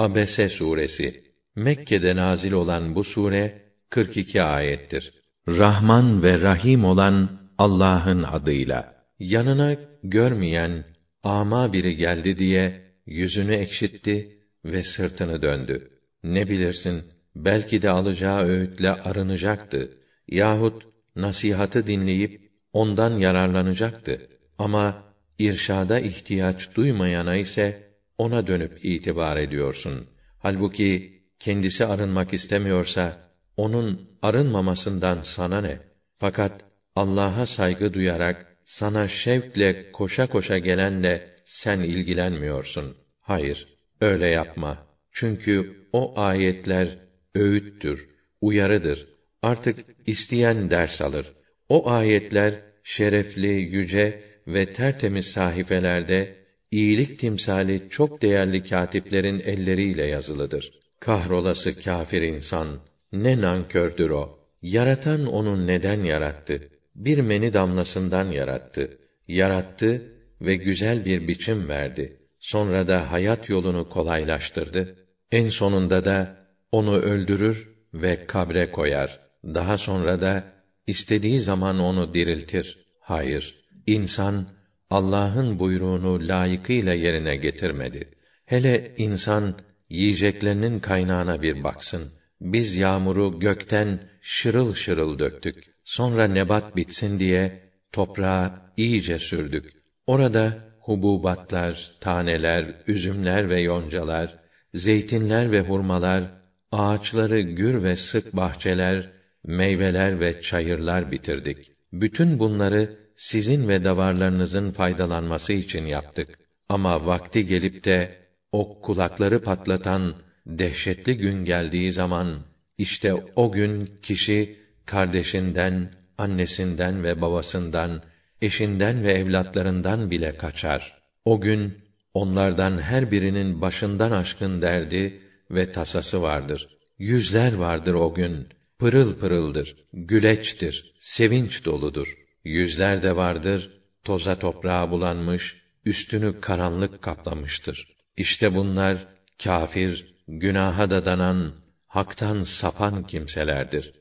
Abese suresi Mekke'de nazil olan bu sure 42 ayettir. Rahman ve Rahim olan Allah'ın adıyla. Yanına görmeyen ama biri geldi diye yüzünü ekşitti ve sırtını döndü. Ne bilirsin, belki de alacağı öğütle arınacaktı yahut nasihatı dinleyip ondan yararlanacaktı. Ama irşada ihtiyaç duymayana ise ona dönüp itibar ediyorsun. Halbuki kendisi arınmak istemiyorsa onun arınmamasından sana ne? Fakat Allah'a saygı duyarak sana şevkle koşa koşa gelenle sen ilgilenmiyorsun. Hayır, öyle yapma. Çünkü o ayetler öğüttür, uyarıdır. Artık isteyen ders alır. O ayetler şerefli, yüce ve tertemiz sahifelerde iyilik timsali çok değerli katiplerin elleriyle yazılıdır. Kahrolası kâfir insan, ne nankördür o. Yaratan onu neden yarattı? Bir meni damlasından yarattı. Yarattı ve güzel bir biçim verdi. Sonra da hayat yolunu kolaylaştırdı. En sonunda da onu öldürür ve kabre koyar. Daha sonra da istediği zaman onu diriltir. Hayır, insan Allah'ın buyruğunu layıkıyla yerine getirmedi. Hele insan yiyeceklerinin kaynağına bir baksın. Biz yağmuru gökten şırıl şırıl döktük. Sonra nebat bitsin diye toprağa iyice sürdük. Orada hububatlar, taneler, üzümler ve yoncalar, zeytinler ve hurmalar, ağaçları gür ve sık bahçeler, meyveler ve çayırlar bitirdik. Bütün bunları sizin ve davarlarınızın faydalanması için yaptık. Ama vakti gelip de o kulakları patlatan dehşetli gün geldiği zaman işte o gün kişi kardeşinden, annesinden ve babasından, eşinden ve evlatlarından bile kaçar. O gün onlardan her birinin başından aşkın derdi ve tasası vardır. Yüzler vardır o gün. Pırıl pırıldır, güleçtir, sevinç doludur. Yüzler de vardır, toza toprağa bulanmış, üstünü karanlık kaplamıştır. İşte bunlar kâfir, günaha da danan, haktan sapan kimselerdir.